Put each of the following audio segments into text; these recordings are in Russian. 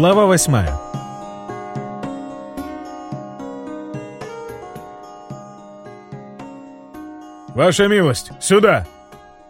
Глава восьмая. «Ваша милость, сюда!»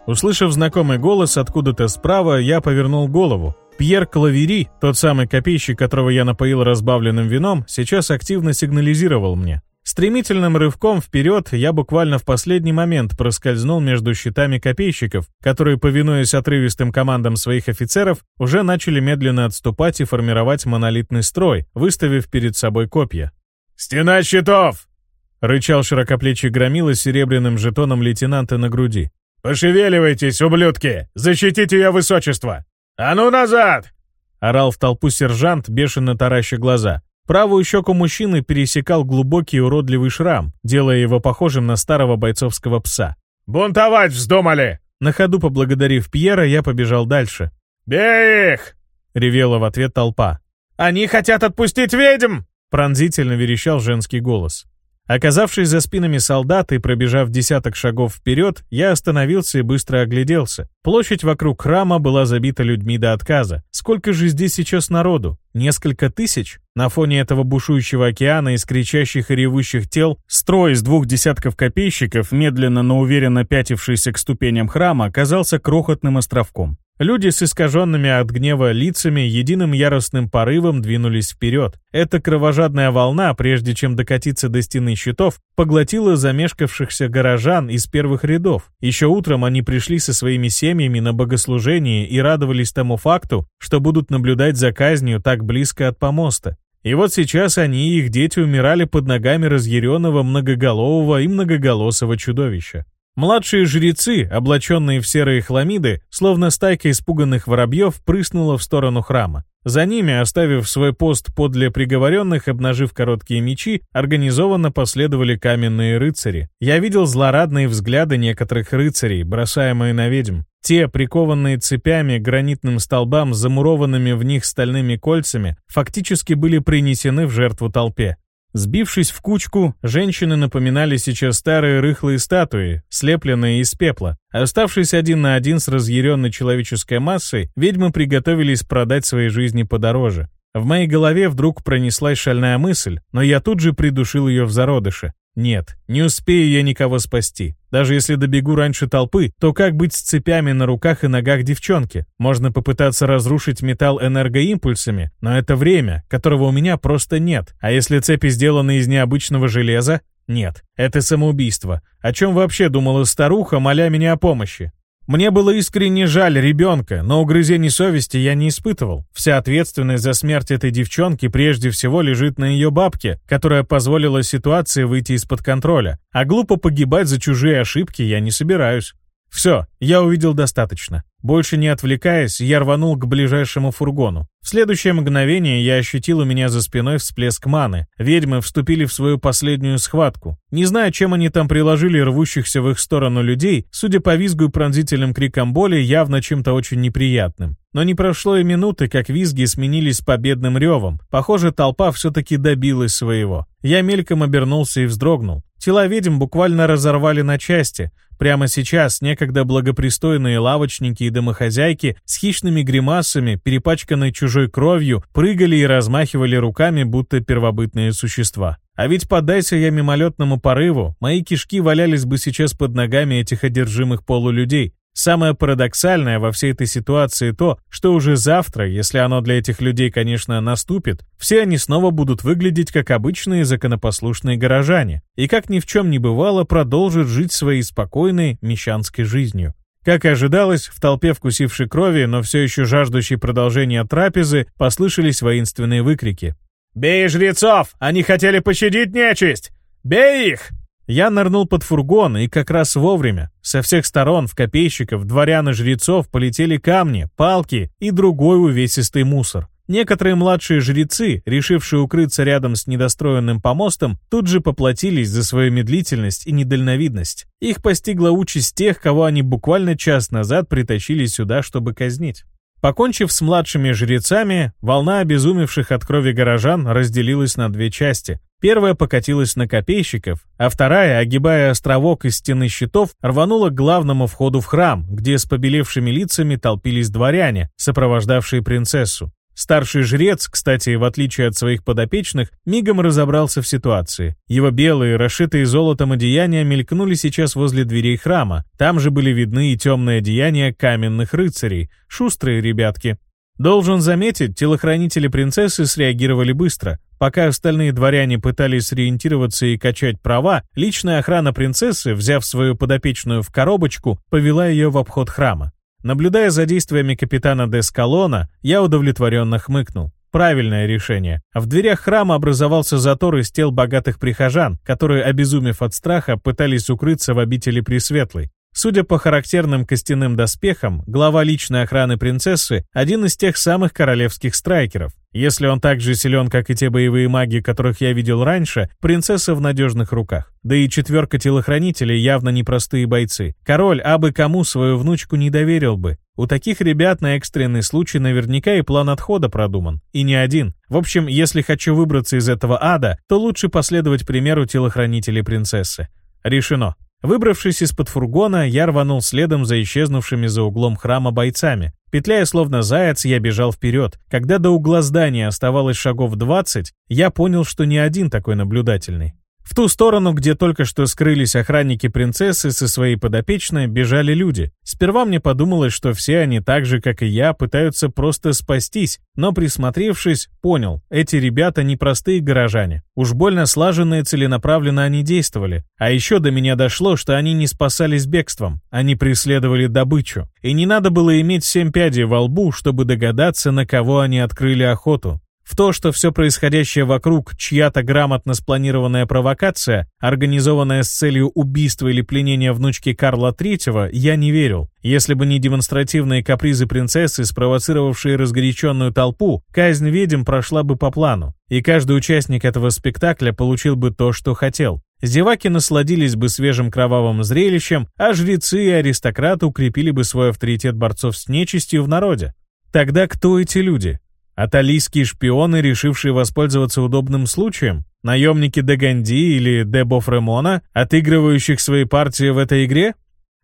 Услышав знакомый голос откуда-то справа, я повернул голову. Пьер Клавери, тот самый копейщик, которого я напоил разбавленным вином, сейчас активно сигнализировал мне. Стремительным рывком вперед я буквально в последний момент проскользнул между щитами копейщиков, которые, повинуясь отрывистым командам своих офицеров, уже начали медленно отступать и формировать монолитный строй, выставив перед собой копья. «Стена щитов!» — рычал широкоплечий громила с серебряным жетоном лейтенанта на груди. «Пошевеливайтесь, ублюдки! Защитите ее высочество! А ну назад!» — орал в толпу сержант, бешено тараща глаза. Правую щеку мужчины пересекал глубокий уродливый шрам, делая его похожим на старого бойцовского пса. «Бунтовать вздумали!» На ходу поблагодарив Пьера, я побежал дальше. «Бей их!» — ревела в ответ толпа. «Они хотят отпустить ведьм!» — пронзительно верещал женский голос. Оказавшись за спинами солдат и пробежав десяток шагов вперед, я остановился и быстро огляделся. Площадь вокруг храма была забита людьми до отказа. Сколько же здесь сейчас народу? Несколько тысяч? На фоне этого бушующего океана из кричащих и ревущих тел строй из двух десятков копейщиков, медленно, но уверенно пятившийся к ступеням храма, оказался крохотным островком. Люди с искаженными от гнева лицами единым яростным порывом двинулись вперед. Эта кровожадная волна, прежде чем докатиться до стены щитов, поглотила замешкавшихся горожан из первых рядов. Еще утром они пришли со своими семьями на богослужение и радовались тому факту, что будут наблюдать за казнью так близко от помоста. И вот сейчас они и их дети умирали под ногами разъяренного многоголового и многоголосого чудовища. Младшие жрецы, облаченные в серые хламиды, словно стайка испуганных воробьев, прыснула в сторону храма. За ними, оставив свой пост подле приговоренных, обнажив короткие мечи, организованно последовали каменные рыцари. Я видел злорадные взгляды некоторых рыцарей, бросаемые на ведьм. Те, прикованные цепями гранитным столбам замурованными в них стальными кольцами, фактически были принесены в жертву толпе. Сбившись в кучку, женщины напоминали сейчас старые рыхлые статуи, слепленные из пепла. Оставшись один на один с разъяренной человеческой массой, ведьмы приготовились продать свои жизни подороже. В моей голове вдруг пронеслась шальная мысль, но я тут же придушил ее в зародыше. Нет, не успею я никого спасти. Даже если добегу раньше толпы, то как быть с цепями на руках и ногах девчонки? Можно попытаться разрушить металл энергоимпульсами, но это время, которого у меня просто нет. А если цепи сделаны из необычного железа? Нет, это самоубийство. О чем вообще думала старуха, моля меня о помощи? Мне было искренне жаль ребенка, но угрызений совести я не испытывал. Вся ответственность за смерть этой девчонки прежде всего лежит на ее бабке, которая позволила ситуации выйти из-под контроля. А глупо погибать за чужие ошибки я не собираюсь. Все, я увидел достаточно. Больше не отвлекаясь, я рванул к ближайшему фургону. В следующее мгновение я ощутил у меня за спиной всплеск маны. Ведьмы вступили в свою последнюю схватку. Не знаю, чем они там приложили рвущихся в их сторону людей, судя по визгу и пронзительным крикам боли, явно чем-то очень неприятным. Но не прошло и минуты, как визги сменились победным ревом. Похоже, толпа все-таки добилась своего. Я мельком обернулся и вздрогнул. Тела ведьм буквально разорвали на части. Прямо сейчас некогда благопристойные лавочники и домохозяйки с хищными гримасами, перепачканной чужой кровью, прыгали и размахивали руками, будто первобытные существа. А ведь поддайся я мимолетному порыву, мои кишки валялись бы сейчас под ногами этих одержимых полулюдей. Самое парадоксальное во всей этой ситуации то, что уже завтра, если оно для этих людей, конечно, наступит, все они снова будут выглядеть как обычные законопослушные горожане, и как ни в чем не бывало продолжат жить своей спокойной мещанской жизнью. Как и ожидалось, в толпе вкусившей крови, но все еще жаждущей продолжения трапезы, послышались воинственные выкрики. «Бей жрецов! Они хотели пощадить нечисть! Бей их!» Я нырнул под фургон, и как раз вовремя. Со всех сторон в копейщиков, дворян и жрецов полетели камни, палки и другой увесистый мусор. Некоторые младшие жрецы, решившие укрыться рядом с недостроенным помостом, тут же поплатились за свою медлительность и недальновидность. Их постигла участь тех, кого они буквально час назад притащили сюда, чтобы казнить. Покончив с младшими жрецами, волна обезумевших от крови горожан разделилась на две части. Первая покатилась на копейщиков, а вторая, огибая островок из стены щитов, рванула к главному входу в храм, где с побелевшими лицами толпились дворяне, сопровождавшие принцессу. Старший жрец, кстати, в отличие от своих подопечных, мигом разобрался в ситуации. Его белые, расшитые золотом одеяния мелькнули сейчас возле дверей храма. Там же были видны и темные одеяния каменных рыцарей. Шустрые ребятки. Должен заметить, телохранители принцессы среагировали быстро. Пока остальные дворяне пытались сориентироваться и качать права, личная охрана принцессы, взяв свою подопечную в коробочку, повела ее в обход храма. Наблюдая за действиями капитана Дескалона, я удовлетворенно хмыкнул. Правильное решение. В дверях храма образовался затор из тел богатых прихожан, которые, обезумев от страха, пытались укрыться в обители Пресветлой. Судя по характерным костяным доспехам, глава личной охраны принцессы – один из тех самых королевских страйкеров. Если он так же силен, как и те боевые маги, которых я видел раньше, принцесса в надежных руках. Да и четверка телохранителей явно непростые бойцы. Король абы кому свою внучку не доверил бы. У таких ребят на экстренный случай наверняка и план отхода продуман. И не один. В общем, если хочу выбраться из этого ада, то лучше последовать примеру телохранителей принцессы. Решено. Выбравшись из-под фургона, я рванул следом за исчезнувшими за углом храма бойцами. Петляя словно заяц, я бежал вперед. Когда до угла здания оставалось шагов 20, я понял, что не один такой наблюдательный. В ту сторону, где только что скрылись охранники принцессы со своей подопечной, бежали люди. Сперва мне подумалось, что все они так же, как и я, пытаются просто спастись, но присмотревшись, понял, эти ребята не простые горожане. Уж больно слаженно и целенаправленно они действовали. А еще до меня дошло, что они не спасались бегством, они преследовали добычу. И не надо было иметь семь пядей во лбу, чтобы догадаться, на кого они открыли охоту. В то, что все происходящее вокруг чья-то грамотно спланированная провокация, организованная с целью убийства или пленения внучки Карла III, я не верил. Если бы не демонстративные капризы принцессы, спровоцировавшие разгоряченную толпу, казнь ведьм прошла бы по плану, и каждый участник этого спектакля получил бы то, что хотел. Зеваки насладились бы свежим кровавым зрелищем, а жрецы и аристократы укрепили бы свой авторитет борцов с нечистью в народе. Тогда кто эти люди? Аталийские шпионы, решившие воспользоваться удобным случаем? Наемники де Ганди или де Бофремона, отыгрывающих свои партии в этой игре?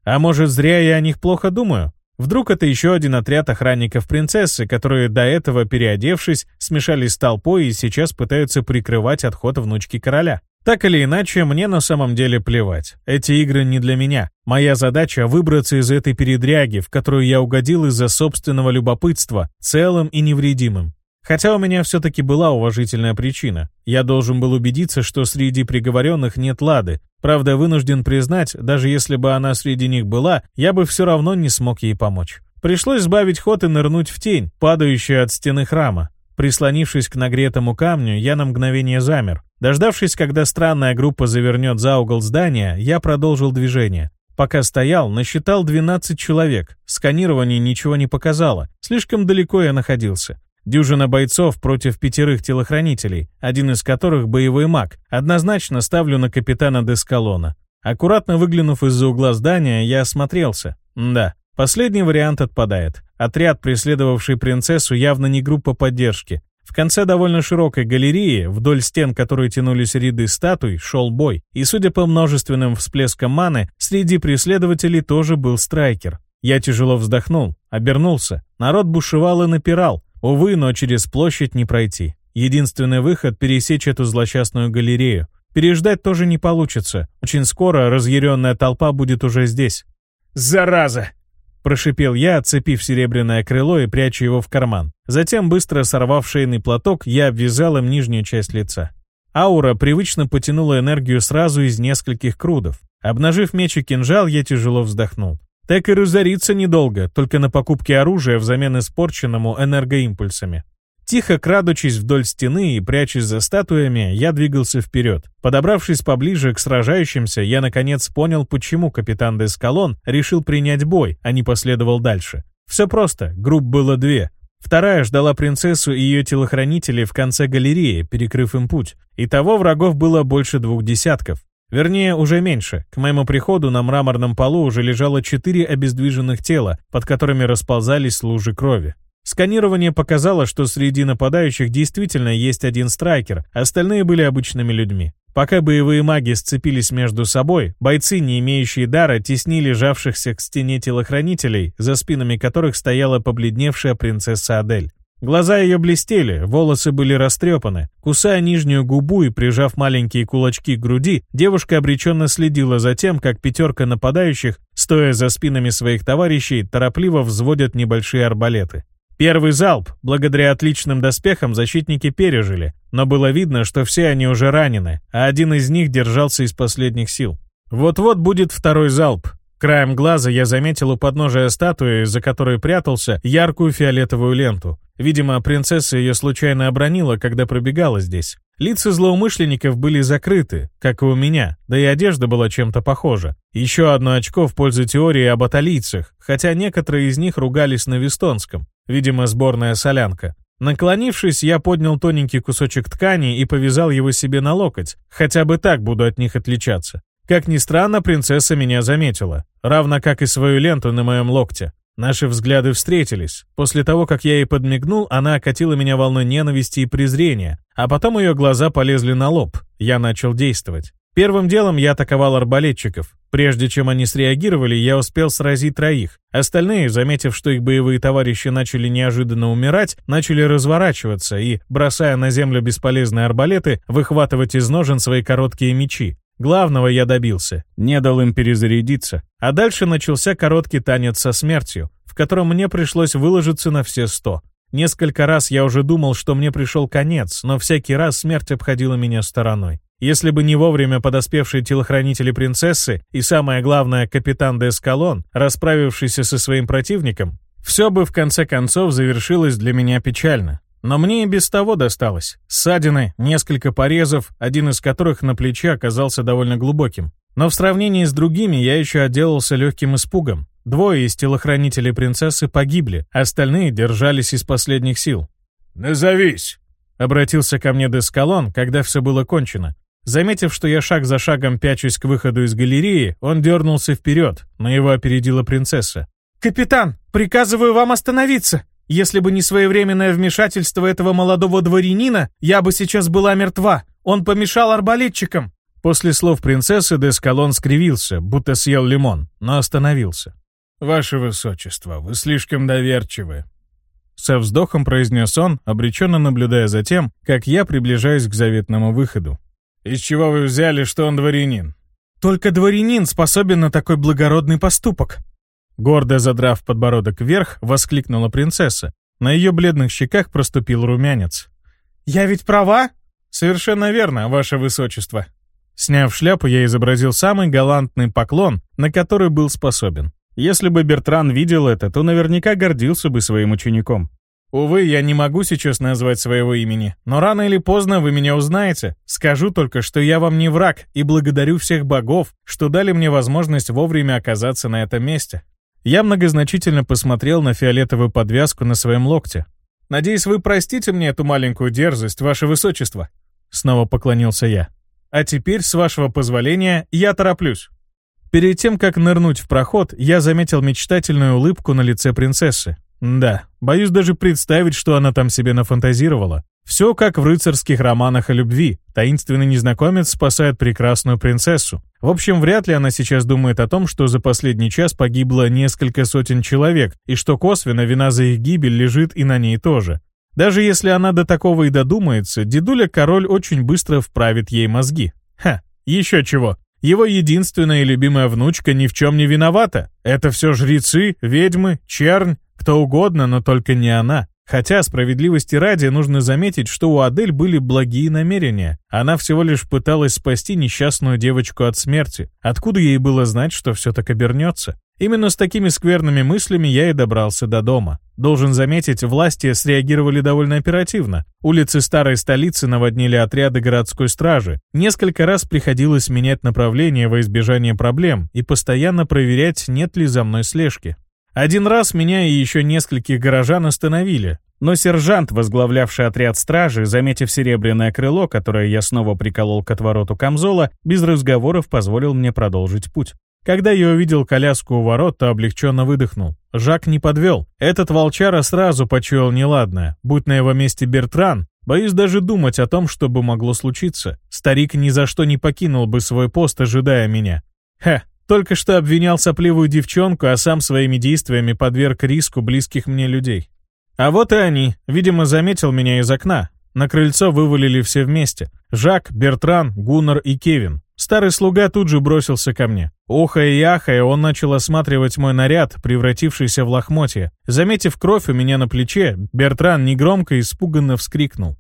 А может, зря я о них плохо думаю? Вдруг это еще один отряд охранников принцессы, которые до этого, переодевшись, смешались с толпой и сейчас пытаются прикрывать отход внучки короля? Так или иначе, мне на самом деле плевать. Эти игры не для меня. Моя задача — выбраться из этой передряги, в которую я угодил из-за собственного любопытства, целым и невредимым. Хотя у меня все-таки была уважительная причина. Я должен был убедиться, что среди приговоренных нет Лады. Правда, вынужден признать, даже если бы она среди них была, я бы все равно не смог ей помочь. Пришлось сбавить ход и нырнуть в тень, падающую от стены храма. Прислонившись к нагретому камню, я на мгновение замер. Дождавшись, когда странная группа завернет за угол здания, я продолжил движение. Пока стоял, насчитал 12 человек. Сканирование ничего не показало. Слишком далеко я находился. Дюжина бойцов против пятерых телохранителей, один из которых боевой маг. Однозначно ставлю на капитана Дескалона. Аккуратно выглянув из-за угла здания, я осмотрелся. Да, последний вариант отпадает. Отряд, преследовавший принцессу, явно не группа поддержки. В конце довольно широкой галереи, вдоль стен которой тянулись ряды статуй, шел бой, и, судя по множественным всплескам маны, среди преследователей тоже был страйкер. Я тяжело вздохнул, обернулся. Народ бушевал и напирал. Увы, но через площадь не пройти. Единственный выход — пересечь эту злосчастную галерею. Переждать тоже не получится. Очень скоро разъяренная толпа будет уже здесь. «Зараза!» Прошипел я, отцепив серебряное крыло и пряча его в карман. Затем, быстро сорвав шейный платок, я обвязал им нижнюю часть лица. Аура привычно потянула энергию сразу из нескольких крудов. Обнажив меч и кинжал, я тяжело вздохнул. Так и разориться недолго, только на покупке оружия взамен испорченному энергоимпульсами. Тихо крадучись вдоль стены и прячась за статуями, я двигался вперед. Подобравшись поближе к сражающимся, я наконец понял, почему капитан Дескалон решил принять бой, а не последовал дальше. Все просто, групп было две. Вторая ждала принцессу и ее телохранителей в конце галереи, перекрыв им путь. Итого врагов было больше двух десятков. Вернее, уже меньше. К моему приходу на мраморном полу уже лежало четыре обездвиженных тела, под которыми расползались лужи крови. Сканирование показало, что среди нападающих действительно есть один страйкер, остальные были обычными людьми. Пока боевые маги сцепились между собой, бойцы, не имеющие дара, теснили жавшихся к стене телохранителей, за спинами которых стояла побледневшая принцесса Адель. Глаза ее блестели, волосы были растрепаны. Кусая нижнюю губу и прижав маленькие кулачки к груди, девушка обреченно следила за тем, как пятерка нападающих, стоя за спинами своих товарищей, торопливо взводят небольшие арбалеты. Первый залп, благодаря отличным доспехам, защитники пережили, но было видно, что все они уже ранены, а один из них держался из последних сил. Вот-вот будет второй залп, Краем глаза я заметил у подножия статуи, за которой прятался, яркую фиолетовую ленту. Видимо, принцесса ее случайно обронила, когда пробегала здесь. Лица злоумышленников были закрыты, как и у меня, да и одежда была чем-то похожа. Еще одно очко в пользу теории об аталийцах, хотя некоторые из них ругались на вестонском. Видимо, сборная солянка. Наклонившись, я поднял тоненький кусочек ткани и повязал его себе на локоть. Хотя бы так буду от них отличаться. Как ни странно, принцесса меня заметила, равно как и свою ленту на моем локте. Наши взгляды встретились. После того, как я ей подмигнул, она окатила меня волной ненависти и презрения, а потом ее глаза полезли на лоб. Я начал действовать. Первым делом я атаковал арбалетчиков. Прежде чем они среагировали, я успел сразить троих. Остальные, заметив, что их боевые товарищи начали неожиданно умирать, начали разворачиваться и, бросая на землю бесполезные арбалеты, выхватывать из ножен свои короткие мечи. Главного я добился, не дал им перезарядиться. А дальше начался короткий танец со смертью, в котором мне пришлось выложиться на все сто. Несколько раз я уже думал, что мне пришел конец, но всякий раз смерть обходила меня стороной. Если бы не вовремя подоспевшие телохранители принцессы и, самое главное, капитан де Эскалон, расправившийся со своим противником, все бы в конце концов завершилось для меня печально. Но мне и без того досталось. Ссадины, несколько порезов, один из которых на плече оказался довольно глубоким. Но в сравнении с другими я еще отделался легким испугом. Двое из телохранителей принцессы погибли, остальные держались из последних сил. «Назовись!» — обратился ко мне Дескалон, когда все было кончено. Заметив, что я шаг за шагом пячусь к выходу из галереи, он дернулся вперед, но его опередила принцесса. «Капитан, приказываю вам остановиться!» Если бы не своевременное вмешательство этого молодого дворянина, я бы сейчас была мертва. Он помешал арбалетчикам». После слов принцессы Дескалон скривился, будто съел лимон, но остановился. «Ваше Высочество, вы слишком доверчивы», со вздохом произнес он, обреченно наблюдая за тем, как я приближаюсь к заветному выходу. «Из чего вы взяли, что он дворянин?» «Только дворянин способен на такой благородный поступок», Гордо задрав подбородок вверх, воскликнула принцесса. На ее бледных щеках проступил румянец. «Я ведь права?» «Совершенно верно, ваше высочество». Сняв шляпу, я изобразил самый галантный поклон, на который был способен. Если бы Бертран видел это, то наверняка гордился бы своим учеником. Увы, я не могу сейчас назвать своего имени, но рано или поздно вы меня узнаете. Скажу только, что я вам не враг, и благодарю всех богов, что дали мне возможность вовремя оказаться на этом месте. Я многозначительно посмотрел на фиолетовую подвязку на своем локте. «Надеюсь, вы простите мне эту маленькую дерзость, ваше высочество?» Снова поклонился я. «А теперь, с вашего позволения, я тороплюсь». Перед тем, как нырнуть в проход, я заметил мечтательную улыбку на лице принцессы. Да, боюсь даже представить, что она там себе нафантазировала. Все как в рыцарских романах о любви. Таинственный незнакомец спасает прекрасную принцессу. В общем, вряд ли она сейчас думает о том, что за последний час погибло несколько сотен человек, и что косвенно вина за их гибель лежит и на ней тоже. Даже если она до такого и додумается, дедуля-король очень быстро вправит ей мозги. Ха, еще чего. Его единственная и любимая внучка ни в чем не виновата. Это все жрецы, ведьмы, чернь, кто угодно, но только не она. Хотя, справедливости ради, нужно заметить, что у Адель были благие намерения. Она всего лишь пыталась спасти несчастную девочку от смерти. Откуда ей было знать, что все так обернется? Именно с такими скверными мыслями я и добрался до дома. Должен заметить, власти среагировали довольно оперативно. Улицы старой столицы наводнили отряды городской стражи. Несколько раз приходилось менять направление во избежание проблем и постоянно проверять, нет ли за мной слежки. Один раз меня и еще нескольких горожан остановили, но сержант, возглавлявший отряд стражи, заметив серебряное крыло, которое я снова приколол к отвороту камзола, без разговоров позволил мне продолжить путь. Когда я увидел коляску у ворот, то облегченно выдохнул. Жак не подвел. Этот волчара сразу почуял неладное. Будь на его месте Бертран, боюсь даже думать о том, что бы могло случиться. Старик ни за что не покинул бы свой пост, ожидая меня. Хе, только что обвинял сопливую девчонку, а сам своими действиями подверг риску близких мне людей. А вот и они. Видимо, заметил меня из окна. На крыльцо вывалили все вместе. Жак, Бертран, Гуннар и Кевин. Старый слуга тут же бросился ко мне. Охая и ахая, он начал осматривать мой наряд, превратившийся в лохмотье. Заметив кровь у меня на плече, Бертран негромко и испуганно вскрикнул.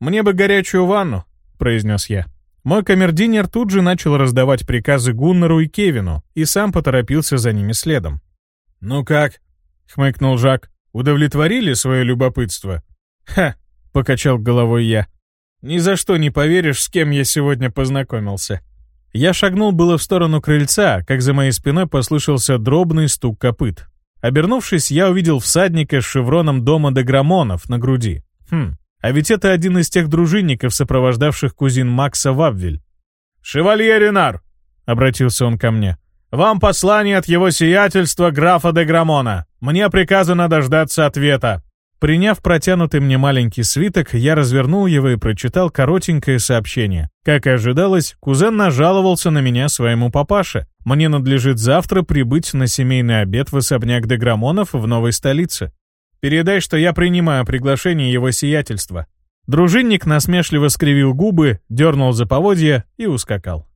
«Мне бы горячую ванну», — произнес я. Мой камердинер тут же начал раздавать приказы Гуннару и Кевину, и сам поторопился за ними следом. «Ну как?» — хмыкнул Жак. «Удовлетворили свое любопытство?» «Ха!» — покачал головой я. «Ни за что не поверишь, с кем я сегодня познакомился». Я шагнул было в сторону крыльца, как за моей спиной послышался дробный стук копыт. Обернувшись, я увидел всадника с шевроном дома Деграмонов на груди. Хм, а ведь это один из тех дружинников, сопровождавших кузин Макса в Абвель. «Шевалье Ренар!» — обратился он ко мне. «Вам послание от его сиятельства графа де Грамона. Мне приказано дождаться ответа». Приняв протянутый мне маленький свиток, я развернул его и прочитал коротенькое сообщение. Как и ожидалось, кузен нажаловался на меня своему папаше. Мне надлежит завтра прибыть на семейный обед в особняк Деграмонов в новой столице. Передай, что я принимаю приглашение его сиятельства». Дружинник насмешливо скривил губы, дернул за поводья и ускакал.